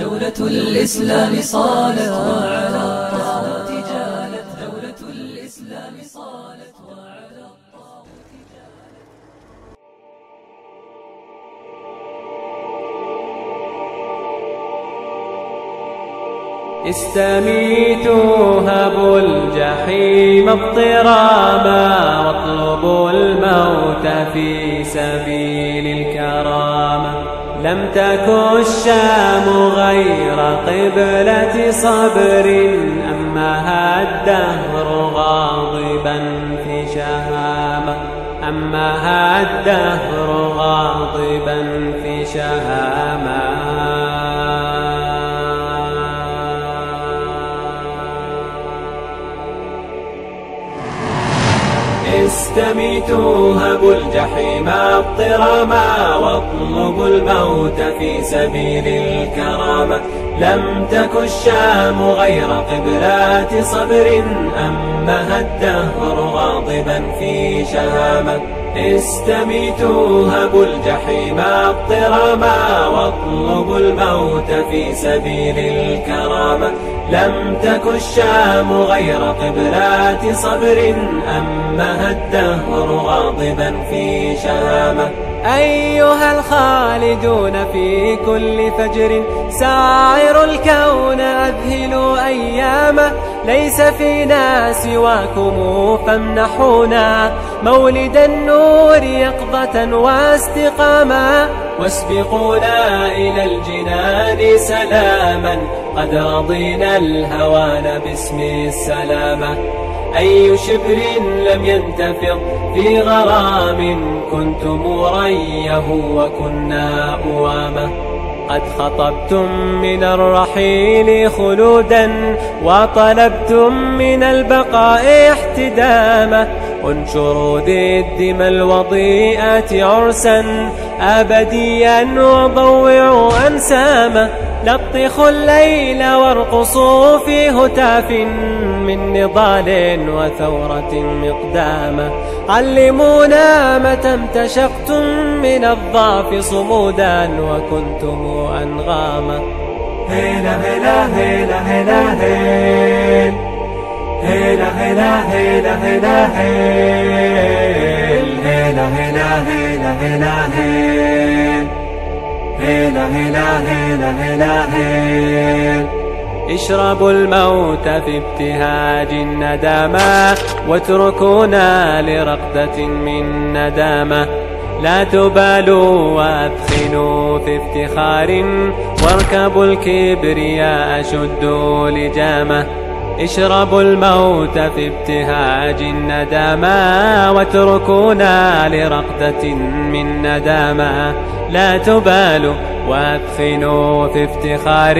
دولة الإسلام صالت وعلى الطاغوت جالت. دولة الإسلام صالت وعلى الطاغوت استميتوا هبوا الجحيم اضطراما واطلبوا الموت في سبيل الكرامة لم تكن الشام غير قبلة صبر أمها الدهر غاضبا في شهامة. أمها الدهر غاضبا في شهامة. استميتوا هبوا الجحيم اضطراما واطلبوا الموت في سبيل الكرامة. لم تك الشام غير قبلات صبر أمها الدهر غاضبا في شهامة. استميتوا هبوا الجحيم اضطراما واطلبوا الموت في سبيل الكرامة. لم تك الشام غير قبلات صبر أمها الدهر غاضبا في شهامة. أيها الخالدون في كل فجر ساعر الكون أذهلوا أيامه ليس فينا سواكم فامنحونا مولد النور يقظة واستقاما واسبقونا إلى الجنان سلاما قد رضينا الهوان باسم السلامة أي شبر لم ينتفض في غرام كنتم ريه وكنا أوامه قد خطبتم من الرحيل خلودا وطلبتم من البقاء احتداما. انشروا ضد الوضيئات عرسا أبديا وضوعوا أنساما. لطخوا الليل وارقصوا في هتاف من نضال وثورة مقدامة علمونا متى امتشقتم من الضعف صمودا وكنتم أنغاما هيلا هيلا هيلا هيلا هيل هيلا هيلا هيلا هيلا هيل هيلا هيلا هيلا هيلا هيل هيلا هيلا هيلا هيلا هيل اشربوا الموت في ابتهاج الندامة واتركونا لرقدة من ندامة. لا تبالوا وأدخلوا في افتخار واركبوا الكبرياء شدوا لجامة. اشربوا الموت في ابتهاج الندامة واتركونا لرقدة من ندامة. لا تبالوا وادخلوا في افتخار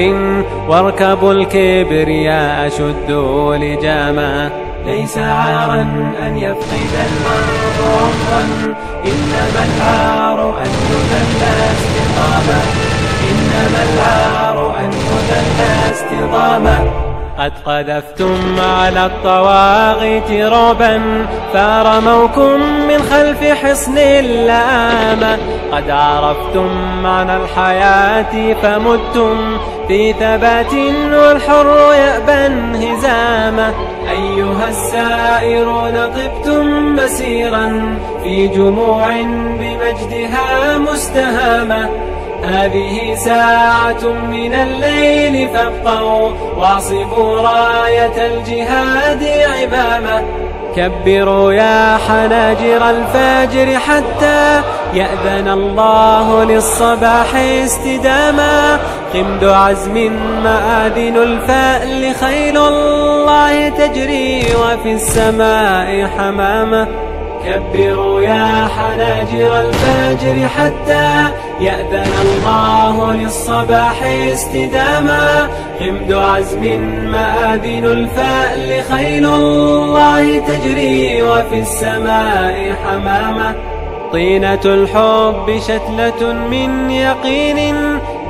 واركبوا الكبرياء شدوا لجامة. ليس عارا أن يفقد المرء عمرا إنما العار أن يذل استقامة. إنما العار قد قذفتم على الطواغيت رعبا فرموكم من خلف حصن اللامة قد عرفتم معنى الحياة فمتم في ثبات والحر يأبى انهزامه أيها السائرون طبتم مسيرا في جموع بمجدها مستهامة. هذه ساعة من الليل فابقوا واعصبوا راية الجهاد عمامة كبروا يا حناجر الفجر حتى يأذن الله للصباح استداما. قمد عزم مآذن الفأل خيل الله تجري وفي السماء حمامة كبروا يا حناجر الفجر حتى يأذن الله للصباح استداما. حمد عزم مآذن الفأل خيل الله تجري وفي السماء حمامة طينة الحب شتلة من يقين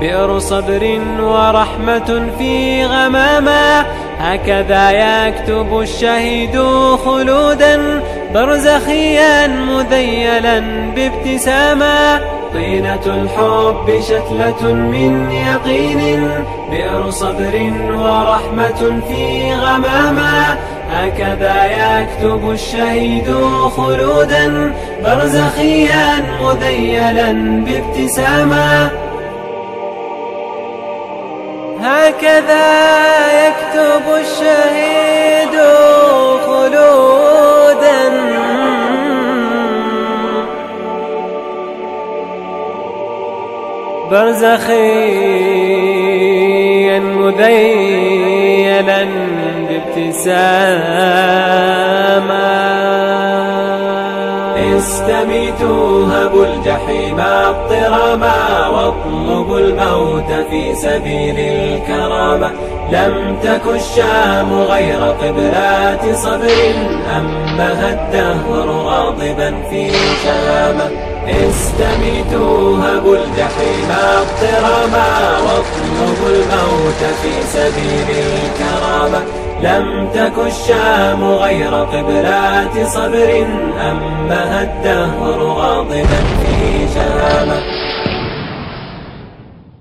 بئر صبر ورحمة في غمامة هكذا يكتب الشهيد خلودا برزخيا مذيلا بابتسامة. طينة الحب شتلة من يقين بئر صبر ورحمة في غماما هكذا يكتب الشهيد خلودا برزخيا مذيلا بابتساما هكذا يكتب الشهيد برزخيا مذيلا بابتساما استميتوا هبوا الجحيم اضطراما واطلبوا الموت في سبيل الكرامة. لم تك الشام غير قبلات صبر أمها الدهر غاضبا في شهامة. استميتوا هبوا الجحيم اضطراما واطلبوا الموت في سبيل الكرامة لم تك الشام غير قبلات صبر أمها الدهر غاضبا في شهامة